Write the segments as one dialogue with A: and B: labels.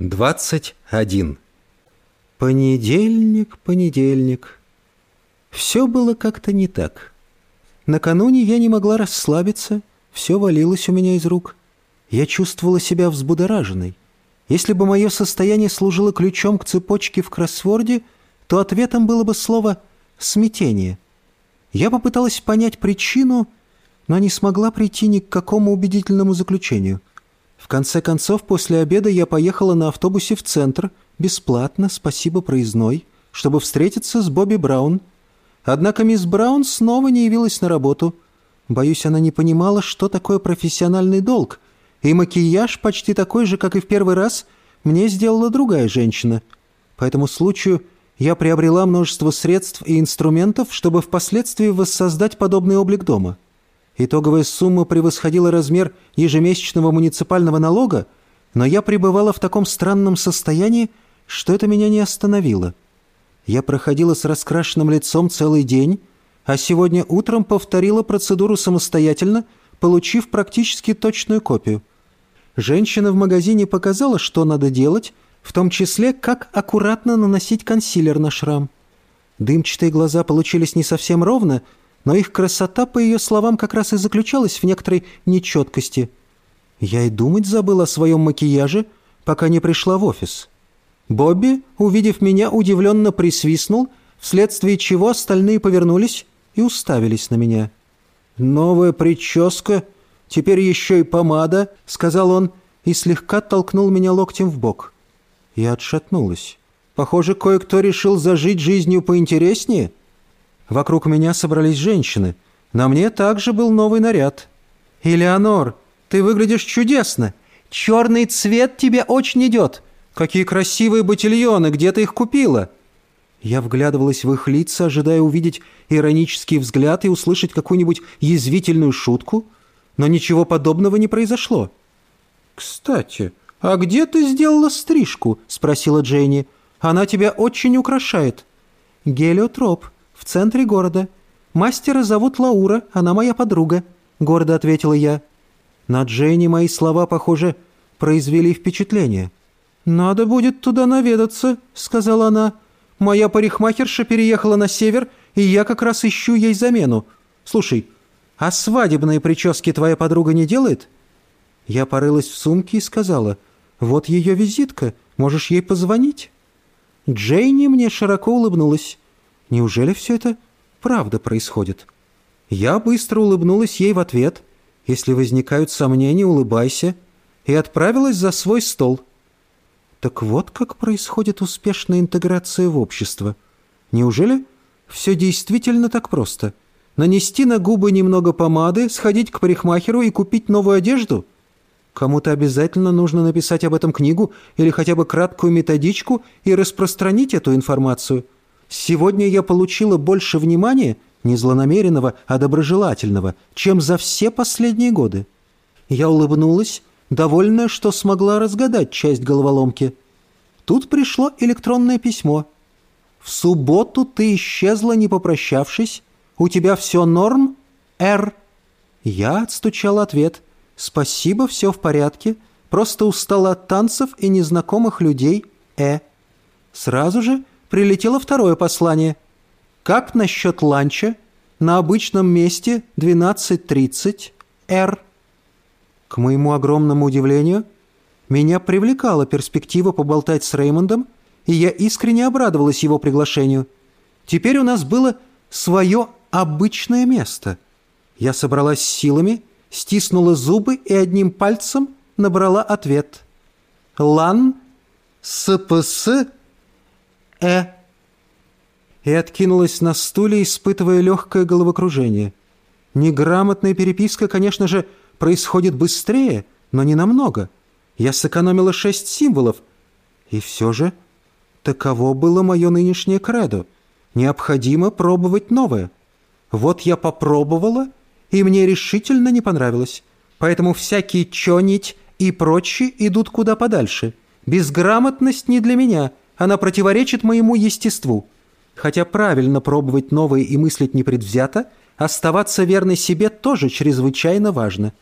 A: 21. Понедельник, понедельник. Все было как-то не так. Накануне я не могла расслабиться, все валилось у меня из рук. Я чувствовала себя взбудораженной. Если бы мое состояние служило ключом к цепочке в кроссворде, то ответом было бы слово «смятение». Я попыталась понять причину, но не смогла прийти ни к какому убедительному заключению – в конце концов, после обеда я поехала на автобусе в центр, бесплатно, спасибо проездной, чтобы встретиться с Бобби Браун. Однако мисс Браун снова не явилась на работу. Боюсь, она не понимала, что такое профессиональный долг, и макияж почти такой же, как и в первый раз, мне сделала другая женщина. По этому случаю я приобрела множество средств и инструментов, чтобы впоследствии воссоздать подобный облик дома. Итоговая сумма превосходила размер ежемесячного муниципального налога, но я пребывала в таком странном состоянии, что это меня не остановило. Я проходила с раскрашенным лицом целый день, а сегодня утром повторила процедуру самостоятельно, получив практически точную копию. Женщина в магазине показала, что надо делать, в том числе, как аккуратно наносить консилер на шрам. Дымчатые глаза получились не совсем ровно, но их красота, по ее словам, как раз и заключалась в некоторой нечеткости. Я и думать забыл о своем макияже, пока не пришла в офис. Бобби, увидев меня, удивленно присвистнул, вследствие чего остальные повернулись и уставились на меня. «Новая прическа, теперь еще и помада», — сказал он, и слегка толкнул меня локтем в бок. Я отшатнулась. «Похоже, кое-кто решил зажить жизнью поинтереснее». Вокруг меня собрались женщины. На мне также был новый наряд. «Элеонор, ты выглядишь чудесно. Черный цвет тебе очень идет. Какие красивые ботильоны, где ты их купила?» Я вглядывалась в их лица, ожидая увидеть иронический взгляд и услышать какую-нибудь язвительную шутку, но ничего подобного не произошло. «Кстати, а где ты сделала стрижку?» — спросила Дженни. «Она тебя очень украшает». «Гелиотроп», в центре города. Мастера зовут Лаура, она моя подруга», — гордо ответила я. На Дженни мои слова, похоже, произвели впечатление. «Надо будет туда наведаться», — сказала она. «Моя парикмахерша переехала на север, и я как раз ищу ей замену. Слушай, а свадебные прически твоя подруга не делает?» Я порылась в сумке и сказала, «Вот ее визитка, можешь ей позвонить?» Джейни мне широко улыбнулась. Неужели все это правда происходит? Я быстро улыбнулась ей в ответ. Если возникают сомнения, улыбайся. И отправилась за свой стол. Так вот как происходит успешная интеграция в общество. Неужели все действительно так просто? Нанести на губы немного помады, сходить к парикмахеру и купить новую одежду? Кому-то обязательно нужно написать об этом книгу или хотя бы краткую методичку и распространить эту информацию – Сегодня я получила больше внимания, не злонамеренного, а доброжелательного, чем за все последние годы. Я улыбнулась, довольная, что смогла разгадать часть головоломки. Тут пришло электронное письмо. «В субботу ты исчезла, не попрощавшись. У тебя все норм? Р». Я отстучал ответ. «Спасибо, все в порядке. Просто устала от танцев и незнакомых людей. Э». Сразу же прилетело второе послание. «Как насчет ланча? На обычном месте 12.30. Р». К моему огромному удивлению, меня привлекала перспектива поболтать с Реймондом, и я искренне обрадовалась его приглашению. Теперь у нас было свое обычное место. Я собралась силами, стиснула зубы и одним пальцем набрала ответ. «Лан СПС «Э!» и откинулась на стуле, испытывая легкое головокружение. Неграмотная переписка, конечно же, происходит быстрее, но не намного. Я сэкономила шесть символов. И все же таково было мое нынешнее кредо. Необходимо пробовать новое. Вот я попробовала, и мне решительно не понравилось. Поэтому всякие чонить и прочие идут куда подальше. Безграмотность не для меня — она противоречит моему естеству. Хотя правильно пробовать новое и мыслить непредвзято, оставаться верной себе тоже чрезвычайно важно.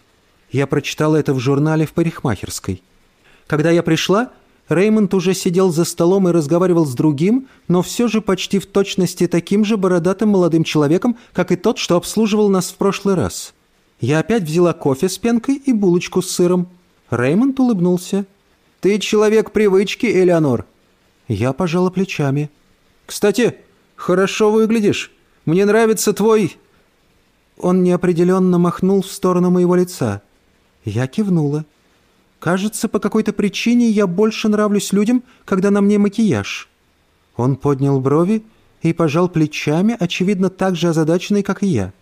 A: Я прочитала это в журнале в парикмахерской. Когда я пришла, Реймонд уже сидел за столом и разговаривал с другим, но все же почти в точности таким же бородатым молодым человеком, как и тот, что обслуживал нас в прошлый раз. Я опять взяла кофе с пенкой и булочку с сыром. Реймонд улыбнулся. «Ты человек привычки, Элеонор?» Я пожала плечами. «Кстати, хорошо выглядишь. Мне нравится твой...» Он неопределенно махнул в сторону моего лица. Я кивнула. «Кажется, по какой-то причине я больше нравлюсь людям, когда на мне макияж». Он поднял брови и пожал плечами, очевидно, так же озадаченный, как и я.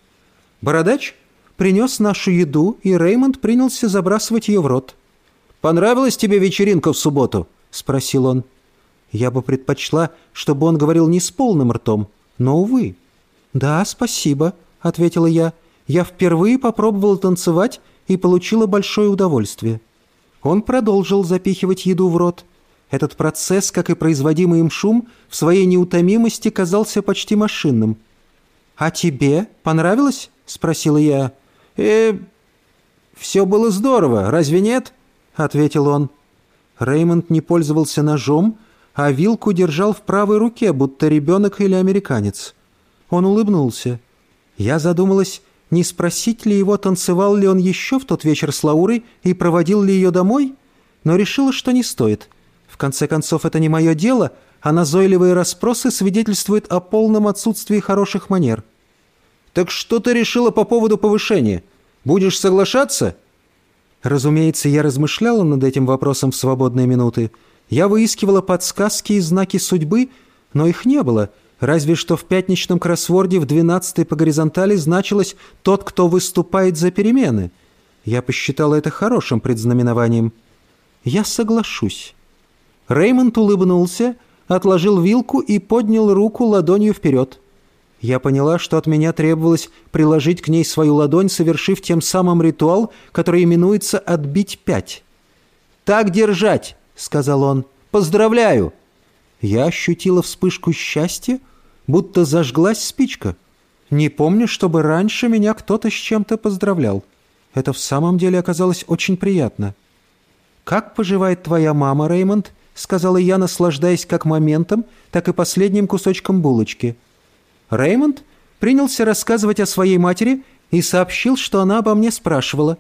A: «Бородач принес нашу еду, и Реймонд принялся забрасывать ее в рот». «Понравилась тебе вечеринка в субботу?» — спросил он. Я бы предпочла, чтобы он говорил не с полным ртом, но, увы. «Да, спасибо», — ответила я. «Я впервые попробовала танцевать и получила большое удовольствие». Он продолжил запихивать еду в рот. Этот процесс, как и производимый им шум, в своей неутомимости казался почти машинным. «А тебе понравилось?» — спросила я. «Э, все было здорово, разве нет?» — ответил он. Реймонд не пользовался ножом, а вилку держал в правой руке, будто ребенок или американец. Он улыбнулся. Я задумалась, не спросить ли его, танцевал ли он еще в тот вечер с Лаурой и проводил ли ее домой, но решила, что не стоит. В конце концов, это не мое дело, а назойливые расспросы свидетельствуют о полном отсутствии хороших манер. «Так что ты решила по поводу повышения? Будешь соглашаться?» Разумеется, я размышляла над этим вопросом в свободные минуты. Я выискивала подсказки и знаки судьбы, но их не было — Разве что в пятничном кроссворде в двенадцатой по горизонтали значилось «тот, кто выступает за перемены». Я посчитала это хорошим предзнаменованием. «Я соглашусь». Реймонд улыбнулся, отложил вилку и поднял руку ладонью вперед. Я поняла, что от меня требовалось приложить к ней свою ладонь, совершив тем самым ритуал, который именуется «отбить пять». «Так держать!» — сказал он. «Поздравляю!» Я ощутила вспышку счастья, будто зажглась спичка. Не помню, чтобы раньше меня кто-то с чем-то поздравлял. Это в самом деле оказалось очень приятно. «Как поживает твоя мама, Реймонд?» — сказала я, наслаждаясь как моментом, так и последним кусочком булочки. Реймонд принялся рассказывать о своей матери и сообщил, что она обо мне спрашивала.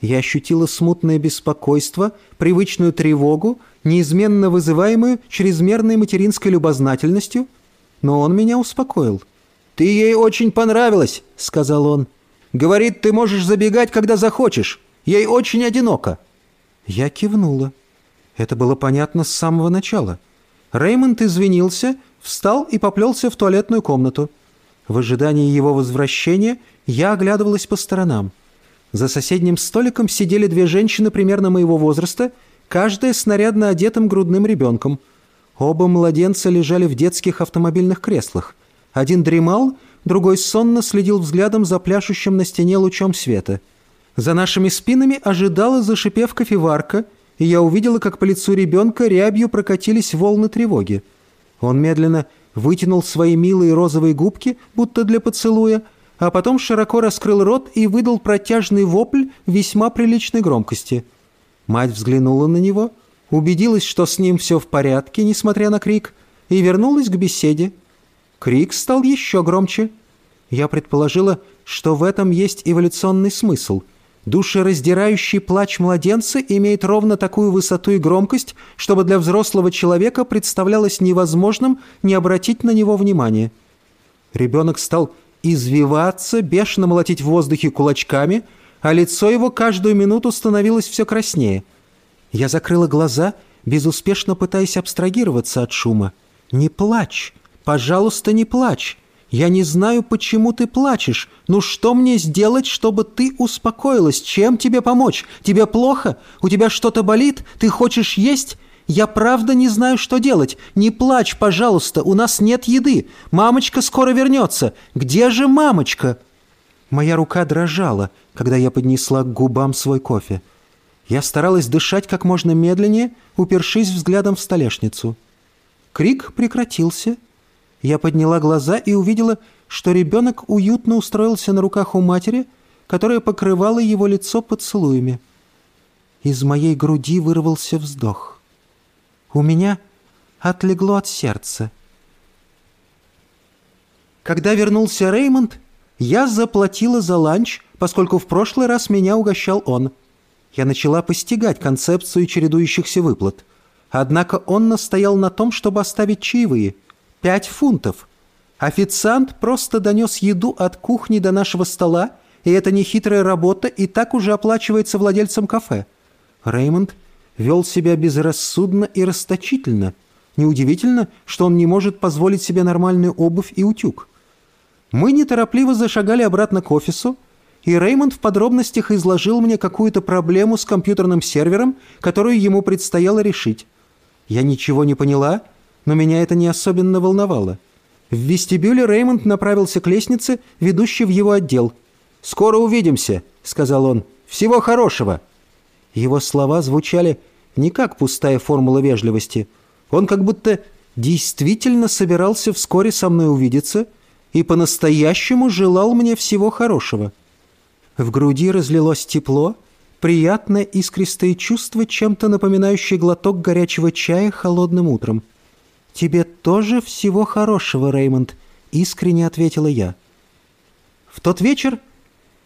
A: Я ощутила смутное беспокойство, привычную тревогу, неизменно вызываемую чрезмерной материнской любознательностью, но он меня успокоил. «Ты ей очень понравилась», — сказал он. «Говорит, ты можешь забегать, когда захочешь. Ей очень одиноко». Я кивнула. Это было понятно с самого начала. Реймонд извинился, встал и поплелся в туалетную комнату. В ожидании его возвращения я оглядывалась по сторонам. За соседним столиком сидели две женщины примерно моего возраста, каждая с нарядно одетым грудным ребенком. Оба младенца лежали в детских автомобильных креслах. Один дремал, другой сонно следил взглядом за пляшущим на стене лучом света. За нашими спинами ожидала, зашипев кофеварка, и я увидела, как по лицу ребенка рябью прокатились волны тревоги. Он медленно вытянул свои милые розовые губки, будто для поцелуя, а потом широко раскрыл рот и выдал протяжный вопль весьма приличной громкости. Мать взглянула на него, убедилась, что с ним все в порядке, несмотря на крик, и вернулась к беседе. Крик стал еще громче. Я предположила, что в этом есть эволюционный смысл. Душераздирающий плач младенца имеет ровно такую высоту и громкость, чтобы для взрослого человека представлялось невозможным не обратить на него внимания. Ребенок стал извиваться, бешено молотить в воздухе кулачками, а лицо его каждую минуту становилось все краснее. Я закрыла глаза, безуспешно пытаясь абстрагироваться от шума. «Не плачь! Пожалуйста, не плачь! Я не знаю, почему ты плачешь. Ну что мне сделать, чтобы ты успокоилась? Чем тебе помочь? Тебе плохо? У тебя что-то болит? Ты хочешь есть? Я правда не знаю, что делать. Не плачь, пожалуйста, у нас нет еды. Мамочка скоро вернется. Где же мамочка?» Моя рука дрожала, когда я поднесла к губам свой кофе. Я старалась дышать как можно медленнее, упершись взглядом в столешницу. Крик прекратился. Я подняла глаза и увидела, что ребенок уютно устроился на руках у матери, которая покрывала его лицо поцелуями. Из моей груди вырвался вздох. У меня отлегло от сердца. Когда вернулся Реймонд, я заплатила за ланч, поскольку в прошлый раз меня угощал он. Я начала постигать концепцию чередующихся выплат. Однако он настоял на том, чтобы оставить чаевые. Пять фунтов. Официант просто донес еду от кухни до нашего стола, и эта нехитрая работа и так уже оплачивается владельцем кафе. Реймонд вел себя безрассудно и расточительно. Неудивительно, что он не может позволить себе нормальную обувь и утюг. Мы неторопливо зашагали обратно к офису, и Реймонд в подробностях изложил мне какую-то проблему с компьютерным сервером, которую ему предстояло решить. Я ничего не поняла, но меня это не особенно волновало. В вестибюле Реймонд направился к лестнице, ведущей в его отдел. «Скоро увидимся», — сказал он. «Всего хорошего». Его слова звучали не как пустая формула вежливости. Он как будто действительно собирался вскоре со мной увидеться и по-настоящему желал мне всего хорошего. В груди разлилось тепло, приятное искристое чувство, чем-то напоминающее глоток горячего чая холодным утром. «Тебе тоже всего хорошего, Реймонд», — искренне ответила я. В тот вечер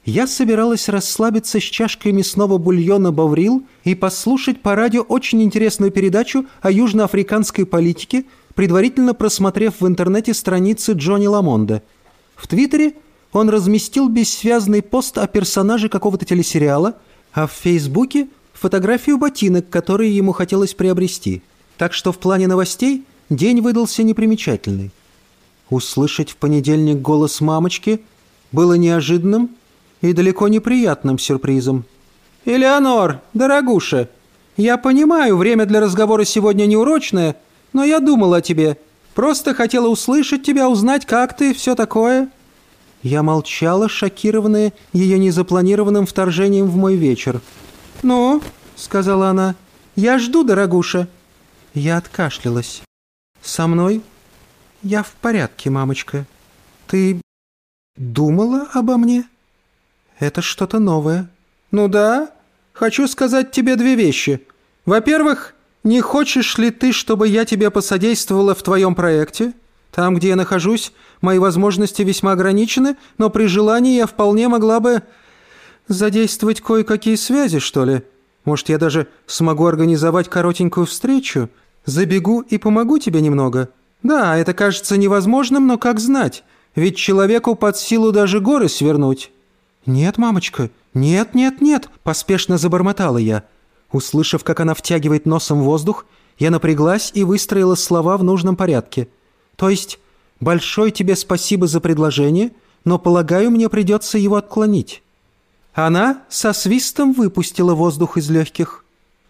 A: я собиралась расслабиться с чашкой мясного бульона «Баврил» и послушать по радио очень интересную передачу о южноафриканской политике, предварительно просмотрев в интернете страницы Джонни Ламонда. В Твиттере он разместил бессвязный пост о персонаже какого-то телесериала, а в Фейсбуке – фотографию ботинок, которые ему хотелось приобрести. Так что в плане новостей день выдался непримечательный. Услышать в понедельник голос мамочки было неожиданным и далеко неприятным сюрпризом. «Элеонор, дорогуша, я понимаю, время для разговора сегодня неурочное, но я думал о тебе. Просто хотела услышать тебя, узнать, как ты, все такое». Я молчала, шокированная ее незапланированным вторжением в мой вечер. «Ну?» — сказала она. «Я жду, дорогуша». Я откашлялась. «Со мной?» «Я в порядке, мамочка. Ты думала обо мне?» «Это что-то новое». «Ну да. Хочу сказать тебе две вещи. Во-первых, не хочешь ли ты, чтобы я тебе посодействовала в твоем проекте? Там, где я нахожусь, мои возможности весьма ограничены, но при желании я вполне могла бы задействовать кое-какие связи, что ли. Может, я даже смогу организовать коротенькую встречу? Забегу и помогу тебе немного. Да, это кажется невозможным, но как знать? Ведь человеку под силу даже горы свернуть». «Нет, мамочка, нет, нет, нет», – поспешно забормотала я. Услышав, как она втягивает носом воздух, я напряглась и выстроила слова в нужном порядке. «То есть, большое тебе спасибо за предложение, но, полагаю, мне придется его отклонить». Она со свистом выпустила воздух из легких.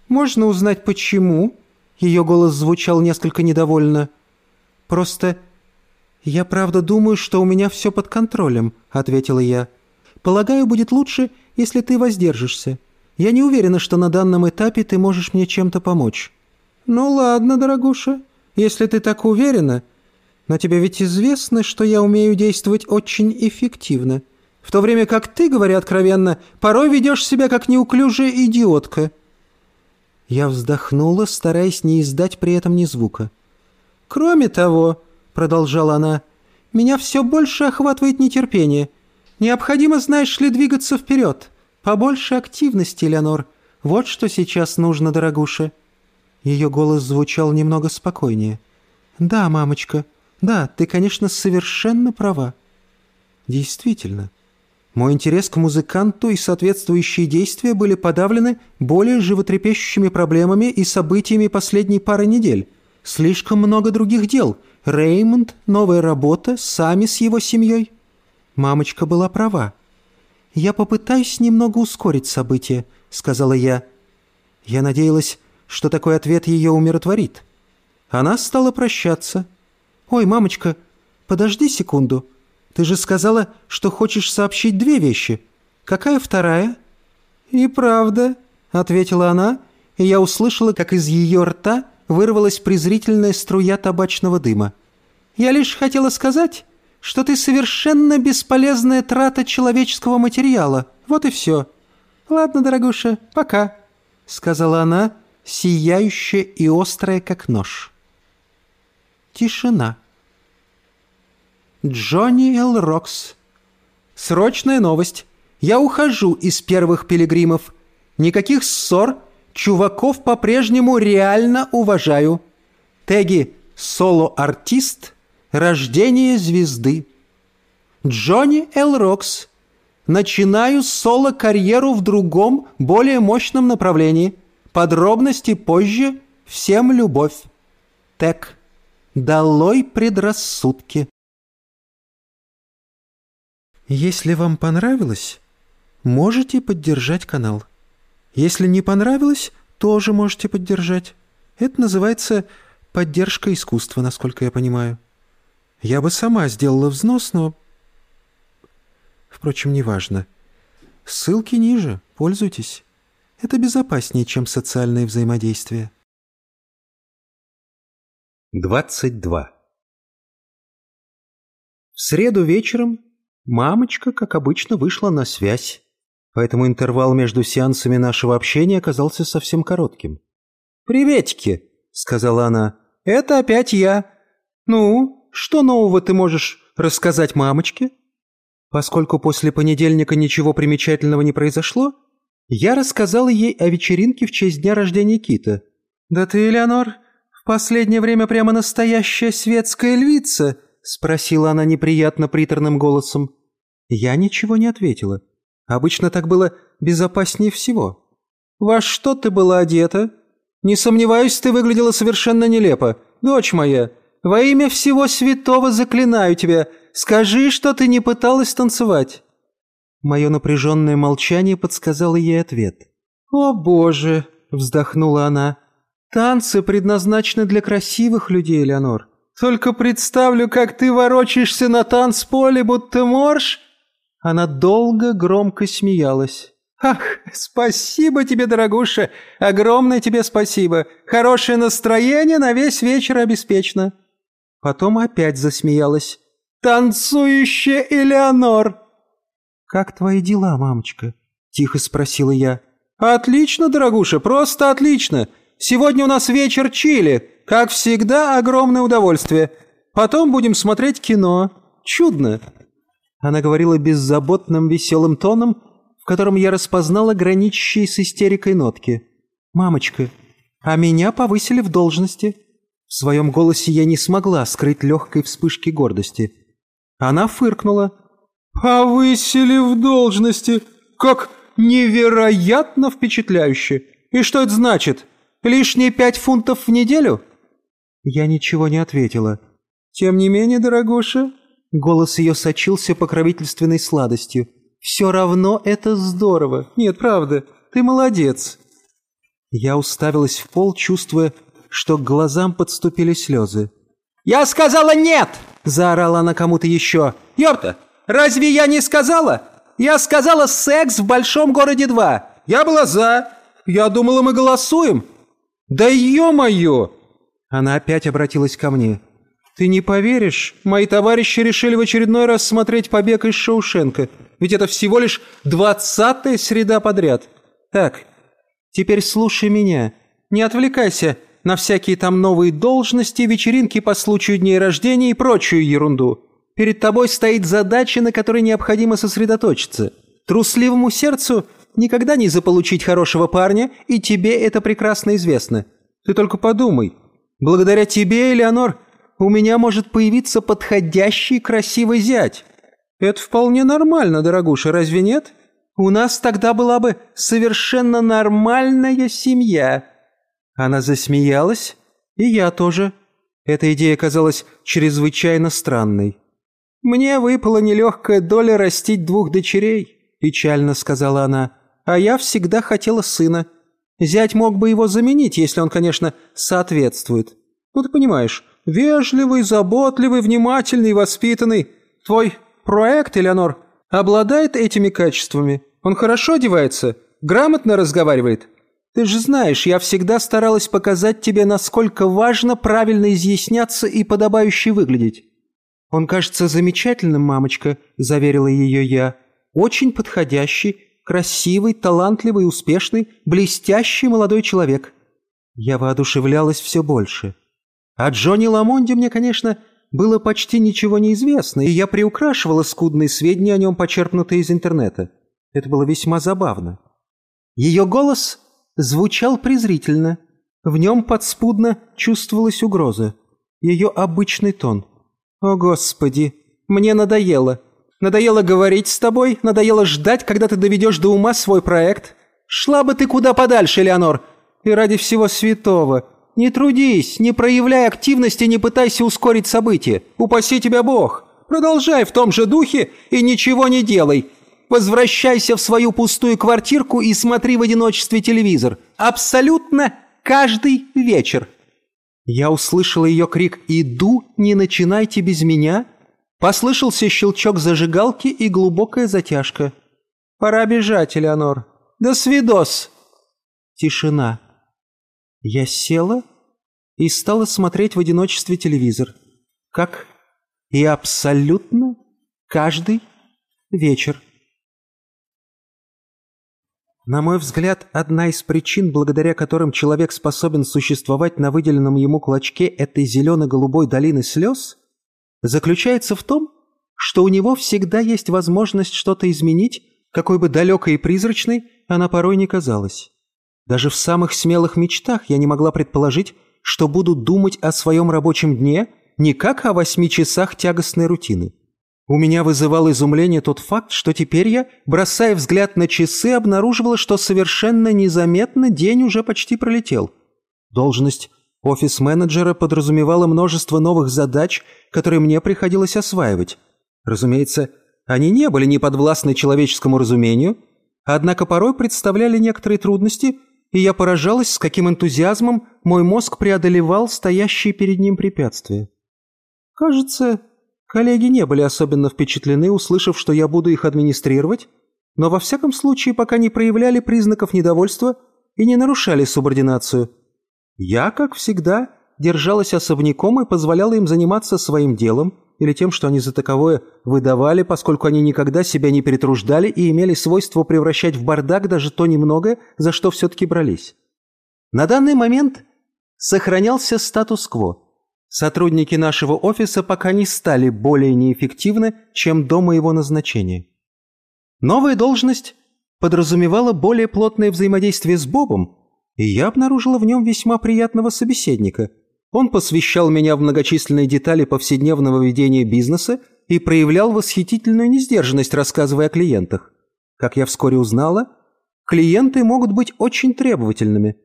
A: «Можно узнать, почему?» Ее голос звучал несколько недовольно. «Просто я правда думаю, что у меня все под контролем», — ответила я. Полагаю, будет лучше, если ты воздержишься. Я не уверена, что на данном этапе ты можешь мне чем-то помочь». «Ну ладно, дорогуша, если ты так уверена. Но тебе ведь известно, что я умею действовать очень эффективно, в то время как ты, говоря откровенно, порой ведешь себя как неуклюжая идиотка». Я вздохнула, стараясь не издать при этом ни звука. «Кроме того», — продолжала она, — «меня все больше охватывает нетерпение». Необходимо, знаешь ли, двигаться вперед. Побольше активности, Леонор. Вот что сейчас нужно, дорогуша». Ее голос звучал немного спокойнее. «Да, мамочка, да, ты, конечно, совершенно права». «Действительно». Мой интерес к музыканту и соответствующие действия были подавлены более животрепещущими проблемами и событиями последней пары недель. Слишком много других дел. Реймонд, новая работа, сами с его семьей. Мамочка была права. «Я попытаюсь немного ускорить события», — сказала я. Я надеялась, что такой ответ ее умиротворит. Она стала прощаться. «Ой, мамочка, подожди секунду. Ты же сказала, что хочешь сообщить две вещи. Какая вторая?» «И правда», — ответила она, и я услышала, как из ее рта вырвалась презрительная струя табачного дыма. «Я лишь хотела сказать, что ты совершенно бесполезная трата человеческого материала. Вот и все. Ладно, дорогуша, пока», — сказала она, сияющая и острая, как нож. Тишина. Джонни Эл Рокс. Срочная новость. Я ухожу из первых пилигримов. Никаких ссор. Чуваков по-прежнему реально уважаю. Теги «Соло-артист», «Рождение звезды». Джонни Эл Рокс. Начинаю соло-карьеру в другом, более мощном направлении. Подробности позже. Всем любовь. Тег. Долой предрассудки. Если вам понравилось, можете поддержать канал. Если не понравилось, тоже можете поддержать. Это называется поддержка искусства, насколько я понимаю. Я бы сама сделала взнос, но... Впрочем, неважно. Ссылки ниже, пользуйтесь. Это безопаснее, чем социальное взаимодействие. 22. В среду вечером Мамочка, как обычно, вышла на связь, поэтому интервал между сеансами нашего общения оказался совсем коротким. «Приветики», — сказала она, — «это опять я. Ну, что нового ты можешь рассказать мамочке?» Поскольку после понедельника ничего примечательного не произошло, я рассказала ей о вечеринке в честь дня рождения Кита. «Да ты, Элеонор, в последнее время прямо настоящая светская львица», — спросила она неприятно приторным голосом. Я ничего не ответила. Обычно так было безопаснее всего. «Во что ты была одета? Не сомневаюсь, ты выглядела совершенно нелепо. Дочь моя, во имя всего святого заклинаю тебя, скажи, что ты не пыталась танцевать». Мое напряженное молчание подсказало ей ответ. «О, Боже!» — вздохнула она. «Танцы предназначены для красивых людей, Леонор. Только представлю, как ты ворочаешься на танцполе, будто морж!» Она долго громко смеялась. «Ах, спасибо тебе, дорогуша! Огромное тебе спасибо! Хорошее настроение на весь вечер обеспечено!» Потом опять засмеялась. «Танцующая Элеонор!» «Как твои дела, мамочка?» — тихо спросила я. «Отлично, дорогуша, просто отлично! Сегодня у нас вечер чили, как всегда, огромное удовольствие. Потом будем смотреть кино. Чудно!» Она говорила беззаботным веселым тоном, в котором я распознала граничащие с истерикой нотки. «Мамочка, а меня повысили в должности». В своем голосе я не смогла скрыть легкой вспышки гордости. Она фыркнула. «Повысили в должности? Как невероятно впечатляюще! И что это значит? Лишние пять фунтов в неделю?» Я ничего не ответила. «Тем не менее, дорогуша, Голос ее сочился покровительственной сладостью. «Все равно это здорово. Нет, правда, ты молодец». Я уставилась в пол, чувствуя, что к глазам подступили слезы. «Я сказала нет!» – заорала она кому-то еще. «Ёпта, разве я не сказала? Я сказала секс в большом городе 2. Я была за. Я думала, мы голосуем. Да ё-моё!» Она опять обратилась ко мне. «Ты не поверишь, мои товарищи решили в очередной раз смотреть побег из Шоушенка, ведь это всего лишь двадцатая среда подряд. Так, теперь слушай меня. Не отвлекайся на всякие там новые должности, вечеринки по случаю дней рождения и прочую ерунду. Перед тобой стоит задача, на которой необходимо сосредоточиться. Трусливому сердцу никогда не заполучить хорошего парня, и тебе это прекрасно известно. Ты только подумай. Благодаря тебе, Элеонор, у меня может появиться подходящий красивый зять. Это вполне нормально, дорогуша, разве нет? У нас тогда была бы совершенно нормальная семья». Она засмеялась, и я тоже. Эта идея казалась чрезвычайно странной. «Мне выпала нелегкая доля растить двух дочерей», – печально сказала она. «А я всегда хотела сына. Зять мог бы его заменить, если он, конечно, соответствует. Ну, ты понимаешь, Вежливый, заботливый, внимательный, воспитанный. Твой проект, Элеонор, обладает этими качествами. Он хорошо одевается, грамотно разговаривает. Ты же знаешь, я всегда старалась показать тебе, насколько важно правильно изъясняться и подобающе выглядеть. Он кажется замечательным, мамочка, заверила ее я. Очень подходящий, красивый, талантливый, успешный, блестящий молодой человек. Я воодушевлялась все больше. О Джонни Ламонде мне, конечно, было почти ничего не известно, и я приукрашивала скудные сведения о нем, почерпнутые из интернета. Это было весьма забавно. Ее голос звучал презрительно. В нем подспудно чувствовалась угроза. Ее обычный тон. «О, Господи! Мне надоело! Надоело говорить с тобой, надоело ждать, когда ты доведешь до ума свой проект. Шла бы ты куда подальше, Леонор! И ради всего святого, не трудись, не проявляй активности, не пытайся ускорить события. Упаси тебя Бог! Продолжай в том же духе и ничего не делай!» Возвращайся в свою пустую квартирку и смотри в одиночестве телевизор. Абсолютно каждый вечер. Я услышала ее крик «Иду, не начинайте без меня!» Послышался щелчок зажигалки и глубокая затяжка. «Пора бежать, Элеонор. До свидос!» Тишина. Я села и стала смотреть в одиночестве телевизор. Как и абсолютно каждый вечер. На мой взгляд, одна из причин, благодаря которым человек способен существовать на выделенном ему клочке этой зелено-голубой долины слез, заключается в том, что у него всегда есть возможность что-то изменить, какой бы далекой и призрачной она порой не казалась. Даже в самых смелых мечтах я не могла предположить, что буду думать о своем рабочем дне не как о восьми часах тягостной рутины. У меня вызывал изумление тот факт, что теперь я, бросая взгляд на часы, обнаруживала, что совершенно незаметно день уже почти пролетел. Должность офис-менеджера подразумевала множество новых задач, которые мне приходилось осваивать. Разумеется, они не были неподвластны человеческому разумению, однако порой представляли некоторые трудности, и я поражалась, с каким энтузиазмом мой мозг преодолевал стоящие перед ним препятствия. Кажется, Коллеги не были особенно впечатлены, услышав, что я буду их администрировать, но во всяком случае пока не проявляли признаков недовольства и не нарушали субординацию. Я, как всегда, держалась особняком и позволяла им заниматься своим делом или тем, что они за таковое выдавали, поскольку они никогда себя не перетруждали и имели свойство превращать в бардак даже то немногое, за что все-таки брались. На данный момент сохранялся статус-кво – Сотрудники нашего офиса пока не стали более неэффективны, чем до моего назначения. Новая должность подразумевала более плотное взаимодействие с Бобом, и я обнаружила в нем весьма приятного собеседника. Он посвящал меня в многочисленные детали повседневного ведения бизнеса и проявлял восхитительную несдержанность, рассказывая о клиентах. Как я вскоре узнала, клиенты могут быть очень требовательными.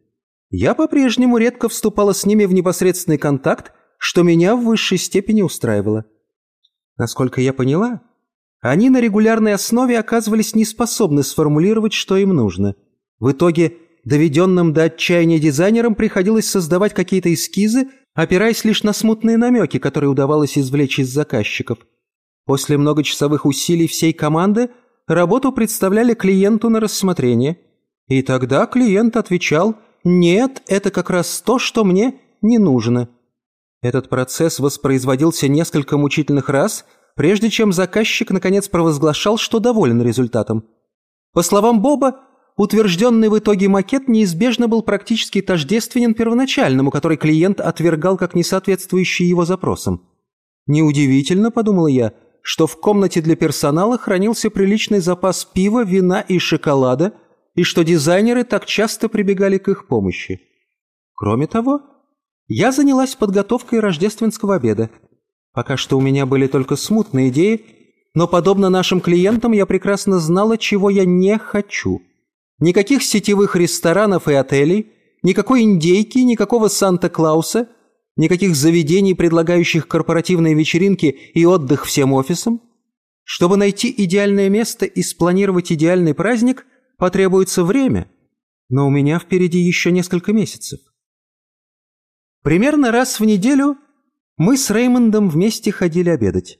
A: Я по-прежнему редко вступала с ними в непосредственный контакт, что меня в высшей степени устраивало. Насколько я поняла, они на регулярной основе оказывались неспособны сформулировать, что им нужно. В итоге доведенным до отчаяния дизайнерам приходилось создавать какие-то эскизы, опираясь лишь на смутные намеки, которые удавалось извлечь из заказчиков. После многочасовых усилий всей команды работу представляли клиенту на рассмотрение. И тогда клиент отвечал «Нет, это как раз то, что мне не нужно». Этот процесс воспроизводился несколько мучительных раз, прежде чем заказчик наконец провозглашал, что доволен результатом. По словам Боба, утвержденный в итоге макет неизбежно был практически тождественен первоначальному, который клиент отвергал как несоответствующий его запросам. «Неудивительно», — подумала я, — что в комнате для персонала хранился приличный запас пива, вина и шоколада, и что дизайнеры так часто прибегали к их помощи. Кроме того, я занялась подготовкой рождественского обеда. Пока что у меня были только смутные идеи, но, подобно нашим клиентам, я прекрасно знала, чего я не хочу. Никаких сетевых ресторанов и отелей, никакой индейки, никакого Санта-Клауса, никаких заведений, предлагающих корпоративные вечеринки и отдых всем офисам. Чтобы найти идеальное место и спланировать идеальный праздник, потребуется время, но у меня впереди еще несколько месяцев. Примерно раз в неделю мы с Реймондом вместе ходили обедать.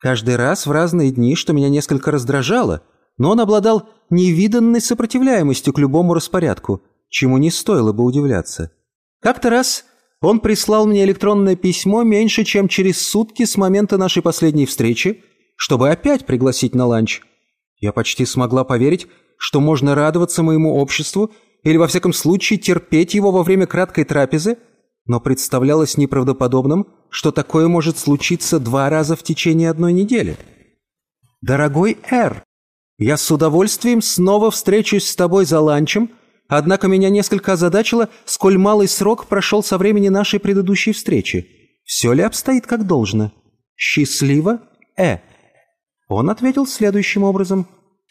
A: Каждый раз в разные дни, что меня несколько раздражало, но он обладал невиданной сопротивляемостью к любому распорядку, чему не стоило бы удивляться. Как-то раз он прислал мне электронное письмо меньше, чем через сутки с момента нашей последней встречи, чтобы опять пригласить на ланч. Я почти смогла поверить, что можно радоваться моему обществу, или во всяком случае терпеть его во время краткой трапезы, но представлялось неправдоподобным, что такое может случиться два раза в течение одной недели. «Дорогой Эр, я с удовольствием снова встречусь с тобой за ланчем, однако меня несколько озадачило, сколь малый срок прошел со времени нашей предыдущей встречи. Все ли обстоит как должно? Счастливо, Э». Он ответил следующим образом.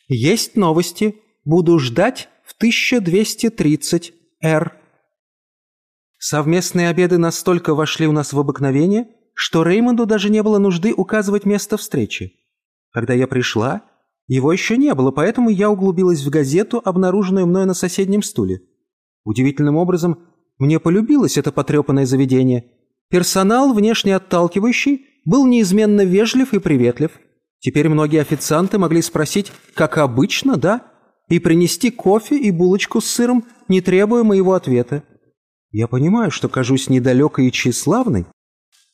A: «Есть новости. Буду ждать в 1230 Р». Совместные обеды настолько вошли у нас в обыкновение, что Реймонду даже не было нужды указывать место встречи. Когда я пришла, его еще не было, поэтому я углубилась в газету, обнаруженную мной на соседнем стуле. Удивительным образом, мне полюбилось это потрепанное заведение. Персонал, внешне отталкивающий, был неизменно вежлив и приветлив. Теперь многие официанты могли спросить «как обычно, да?» и принести кофе и булочку с сыром, не требуя моего ответа. Я понимаю, что кажусь недалекой и тщеславной,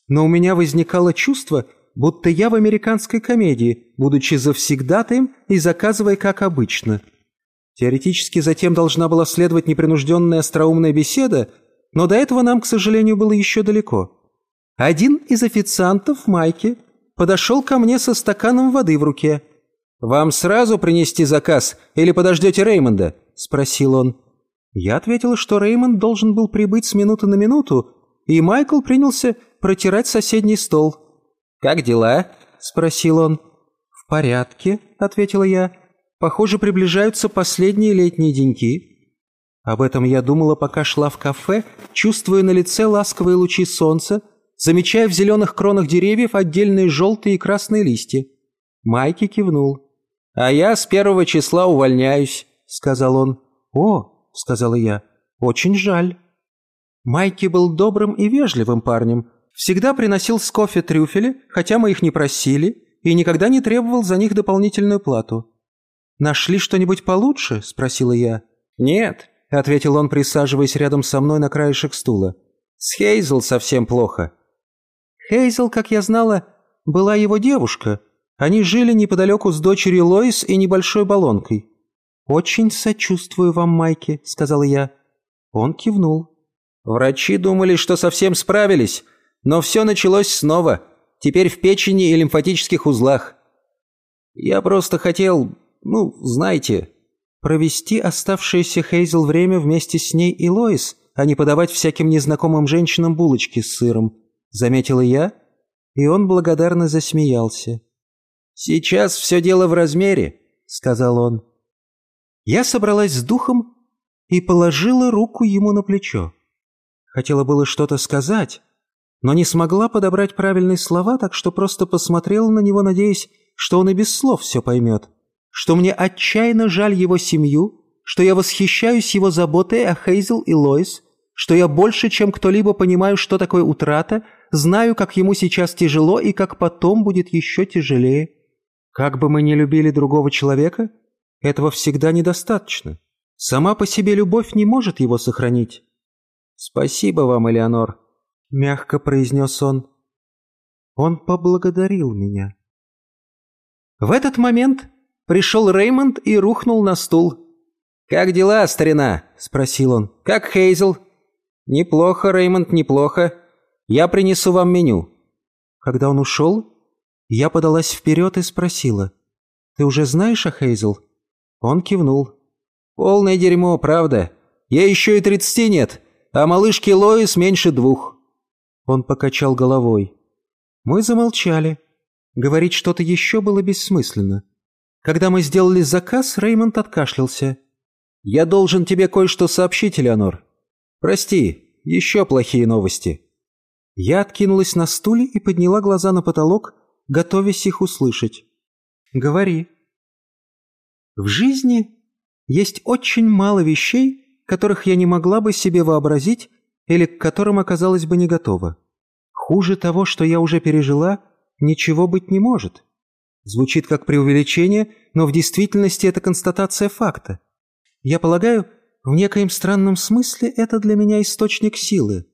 A: но у меня возникало чувство, будто я в американской комедии, будучи завсегдатаем и заказывая как обычно. Теоретически затем должна была следовать непринужденная остроумная беседа, но до этого нам, к сожалению, было еще далеко. Один из официантов в майке подошел ко мне со стаканом воды в руке. «Вам сразу принести заказ или подождете Реймонда?» – спросил он. Я ответила, что Реймонд должен был прибыть с минуты на минуту, и Майкл принялся протирать соседний стол. «Как дела?» – спросил он. «В порядке», – ответила я. «Похоже, приближаются последние летние деньки». Об этом я думала, пока шла в кафе, чувствуя на лице ласковые лучи солнца, замечая в зеленых кронах деревьев отдельные желтые и красные листья. Майки кивнул. «А я с первого числа увольняюсь», — сказал он. «О, — сказала я. «Очень жаль». Майки был добрым и вежливым парнем. Всегда приносил с кофе трюфели, хотя мы их не просили, и никогда не требовал за них дополнительную плату. «Нашли что-нибудь получше?» – спросила я. «Нет», – ответил он, присаживаясь рядом со мной на краешек стула. «С Хейзел совсем плохо». Хейзел, как я знала, была его девушка. Они жили неподалеку с дочерью Лоис и небольшой баллонкой. «Очень сочувствую вам, Майки», — сказала я. Он кивнул. «Врачи думали, что совсем справились, но все началось снова, теперь в печени и лимфатических узлах. Я просто хотел, ну, знаете, провести оставшееся Хейзел время вместе с ней и Лоис, а не подавать всяким незнакомым женщинам булочки с сыром», — заметила я, и он благодарно засмеялся. «Сейчас все дело в размере», — сказал он. Я собралась с духом и положила руку ему на плечо. Хотела было что-то сказать, но не смогла подобрать правильные слова, так что просто посмотрела на него, надеясь, что он и без слов все поймет, что мне отчаянно жаль его семью, что я восхищаюсь его заботой о Хейзел и Лоис, что я больше, чем кто-либо понимаю, что такое утрата, знаю, как ему сейчас тяжело и как потом будет еще тяжелее. Как бы мы ни любили другого человека — этого всегда недостаточно. Сама по себе любовь не может его сохранить. «Спасибо вам, Элеонор», — мягко произнес он. Он поблагодарил меня. В этот момент пришел Реймонд и рухнул на стул. «Как дела, старина?» — спросил он. «Как Хейзел?» «Неплохо, Реймонд, неплохо. Я принесу вам меню». Когда он ушел, я подалась вперед и спросила. «Ты уже знаешь о Хейзел?» Он кивнул. «Полное дерьмо, правда. Я еще и тридцати нет, а малышке Лоис меньше двух». Он покачал головой. Мы замолчали. Говорить что-то еще было бессмысленно. Когда мы сделали заказ, Реймонд откашлялся. «Я должен тебе кое-что сообщить, Элеонор. Прости, еще плохие новости». Я откинулась на стуле и подняла глаза на потолок, готовясь их услышать. «Говори». В жизни есть очень мало вещей, которых я не могла бы себе вообразить или к которым оказалась бы не готова. Хуже того, что я уже пережила, ничего быть не может. Звучит как преувеличение, но в действительности это констатация факта. Я полагаю, в некоем странном смысле это для меня источник силы.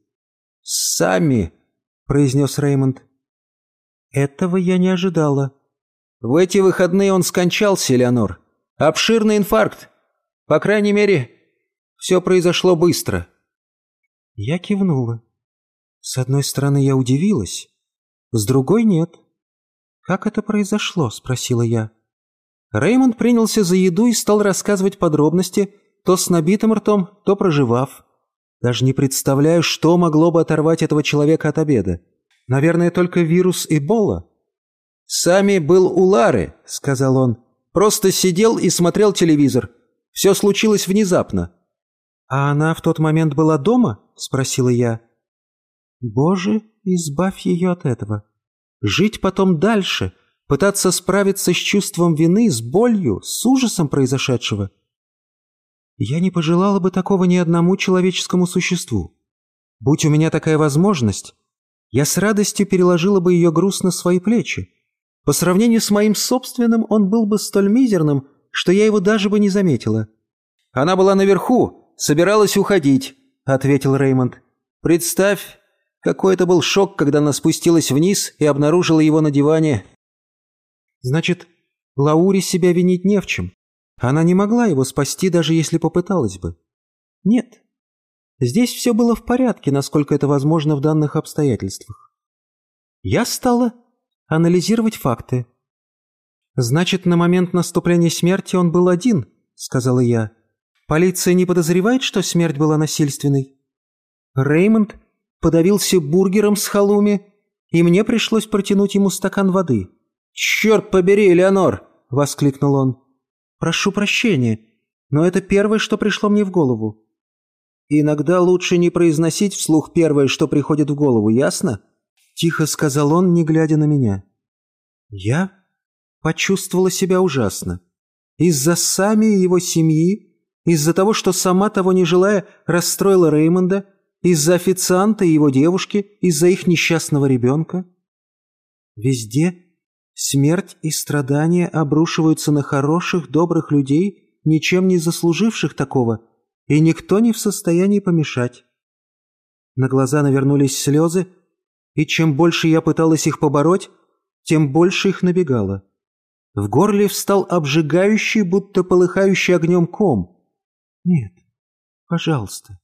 A: «Сами», — произнес Реймонд. Этого я не ожидала. В эти выходные он скончался, Элеонор. Обширный инфаркт. По крайней мере, Все произошло быстро».
B: Я кивнула. С одной стороны, я удивилась, с другой — нет. «Как это произошло?» — спросила я.
A: Реймонд принялся за еду и стал рассказывать подробности, то с набитым ртом, то проживав. Даже не представляю, что могло бы оторвать этого человека от обеда. Наверное, только вирус Эбола. «Сами был у Лары», — сказал он. «Просто сидел и смотрел телевизор. Все случилось внезапно».
B: «А она в тот момент была дома?» — спросила я. «Боже, избавь ее от этого. Жить потом дальше, пытаться справиться с чувством вины, с болью, с ужасом произошедшего. Я не пожелала бы такого ни одному человеческому существу. Будь у меня такая возможность, я с радостью переложила бы ее груз на свои плечи. По сравнению с моим собственным, он был бы столь мизерным, что я его даже бы не заметила.
A: «Она была наверху, собиралась уходить», — ответил Реймонд. «Представь, какой это был шок, когда она спустилась вниз и обнаружила его на диване.
B: Значит, Лауре себя винить не в чем. Она не могла его спасти, даже если попыталась бы. Нет. Здесь все было в порядке, насколько это возможно в данных обстоятельствах. Я стала анализировать факты. «Значит, на момент наступления смерти он был один», — сказала я. «Полиция не подозревает, что смерть была насильственной?» Реймонд подавился бургером с халуми, и мне пришлось протянуть ему стакан воды.
A: «Черт побери, Элеонор!» — воскликнул он.
B: «Прошу прощения, но это первое, что пришло мне в голову».
A: «Иногда лучше не произносить вслух первое, что приходит в голову, ясно?»
B: — тихо сказал он, не глядя на меня. Я почувствовала себя ужасно. Из-за Сами его семьи, из-за того, что сама того не желая расстроила Реймонда, из-за официанта и его девушки, из-за их несчастного ребенка. Везде смерть и страдания обрушиваются на хороших, добрых людей, ничем не заслуживших такого, и никто не в состоянии помешать. На глаза навернулись слезы, и чем больше я пыталась их побороть, тем больше их набегало. В горле встал обжигающий, будто полыхающий огнем ком. Нет, пожалуйста,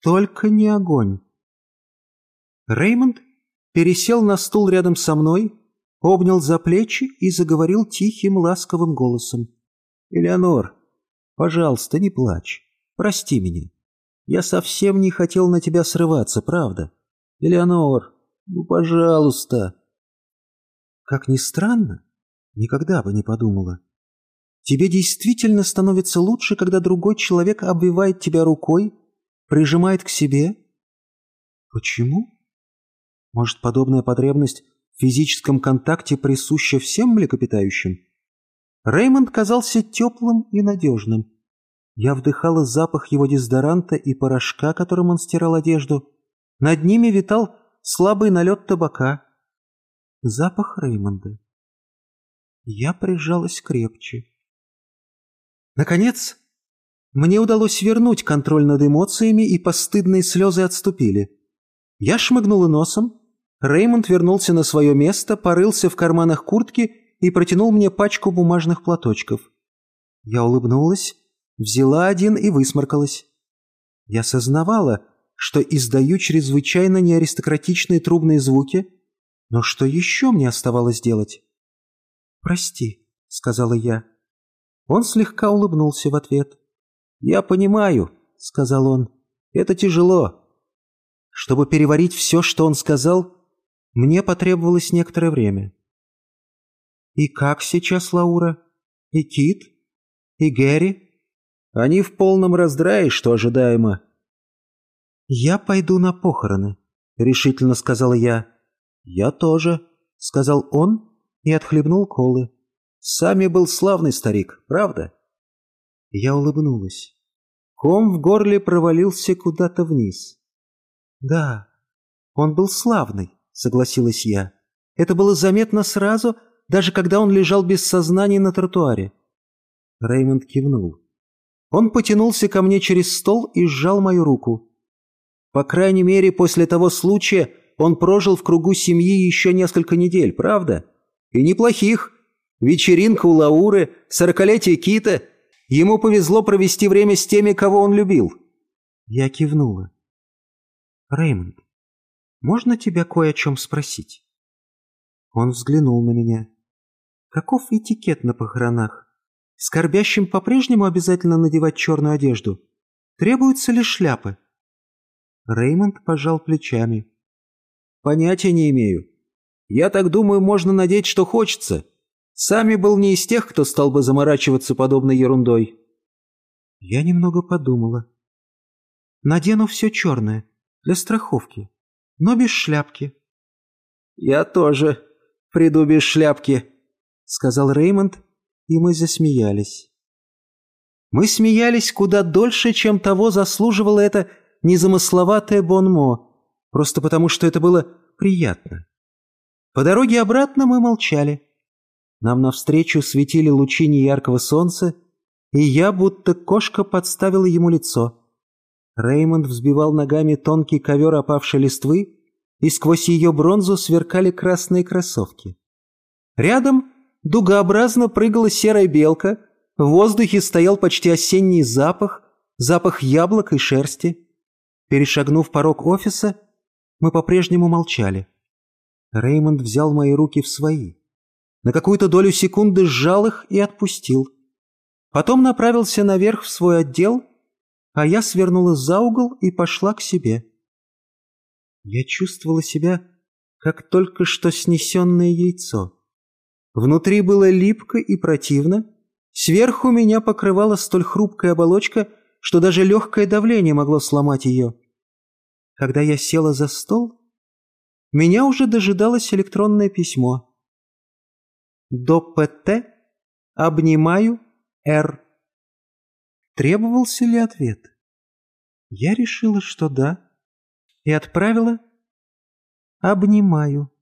B: только не огонь. Реймонд пересел на стул рядом со мной, обнял за плечи и заговорил тихим, ласковым голосом. «Элеонор, пожалуйста, не плачь. Прости меня. Я совсем не хотел на тебя срываться, правда? Элеонор, ну, пожалуйста». Как ни странно, никогда бы не подумала. Тебе действительно становится лучше, когда другой человек обвивает тебя рукой прижимает к себе? Почему? Может, подобная потребность в физическом контакте присуща всем млекопитающим? Реймонд казался теплым и надежным. Я вдыхала запах его дезодоранта и порошка, которым он стирал одежду. Над ними витал слабый налет табака. Запах Реймонда. Я прижалась крепче. Наконец, мне удалось вернуть контроль над эмоциями, и постыдные слезы отступили. Я шмыгнула носом. Реймонд вернулся на свое место, порылся в карманах куртки и протянул мне пачку бумажных платочков. Я улыбнулась, взяла один и высморкалась. Я сознавала, что издаю чрезвычайно неаристократичные трубные звуки, но что еще мне оставалось делать? «Прости», — сказала я. Он слегка улыбнулся в ответ.
A: «Я понимаю», — сказал он. «Это тяжело».
B: Чтобы переварить все, что он сказал, мне потребовалось некоторое время. «И как сейчас Лаура? И Кит? И Гэри?»
A: «Они в полном раздрае, что ожидаемо».
B: «Я пойду на похороны», — решительно сказала я.
A: «Я тоже», — сказал он и отхлебнул колы. «Сами был славный старик, правда?»
B: Я улыбнулась. Ком в горле провалился куда-то вниз. «Да, он был славный», — согласилась я. «Это было заметно сразу, даже когда он лежал без сознания на тротуаре». Реймонд кивнул. Он потянулся ко мне через стол и сжал мою руку.
A: «По крайней мере, после того случая он прожил в кругу семьи еще несколько недель, правда? И неплохих. Вечеринка у Лауры, сорокалетие Кита — Ему повезло провести время с теми, кого он любил.
B: Я кивнула. Реймонд, можно тебя кое о чем спросить? Он взглянул на меня. Каков этикет на похоронах? Скорбящим по-прежнему обязательно надевать черную одежду? Требуются ли шляпы? Реймонд пожал плечами.
A: Понятия не имею. Я так думаю, можно надеть, что хочется. Сами был не из тех, кто стал бы заморачиваться подобной ерундой.
B: Я немного подумала. Надену все черное, для страховки, но без шляпки.
A: Я тоже приду без шляпки, сказал Реймонд, и мы засмеялись. Мы смеялись куда дольше, чем того заслуживало это незамысловатое бонмо, просто потому что это было приятно. По дороге обратно мы молчали. Нам навстречу светили лучи неяркого солнца, и я, будто кошка, подставила ему лицо. Реймонд взбивал ногами тонкий ковер опавшей листвы, и сквозь ее бронзу сверкали красные кроссовки. Рядом дугообразно прыгала серая белка, в воздухе стоял почти осенний запах, запах яблок и шерсти. Перешагнув порог офиса, мы по-прежнему молчали. Реймонд взял мои руки в свои. На какую-то долю секунды сжал их и отпустил. Потом направился наверх в свой отдел, а я свернула за угол и пошла к себе. Я чувствовала себя, как только что снесенное яйцо. Внутри было липко и противно, сверху меня покрывала столь хрупкая оболочка, что даже легкое давление могло сломать ее. Когда я села за стол, меня уже дожидалось электронное письмо. До ПТ обнимаю Р. Требовался ли ответ? Я решила, что да, и отправила «обнимаю».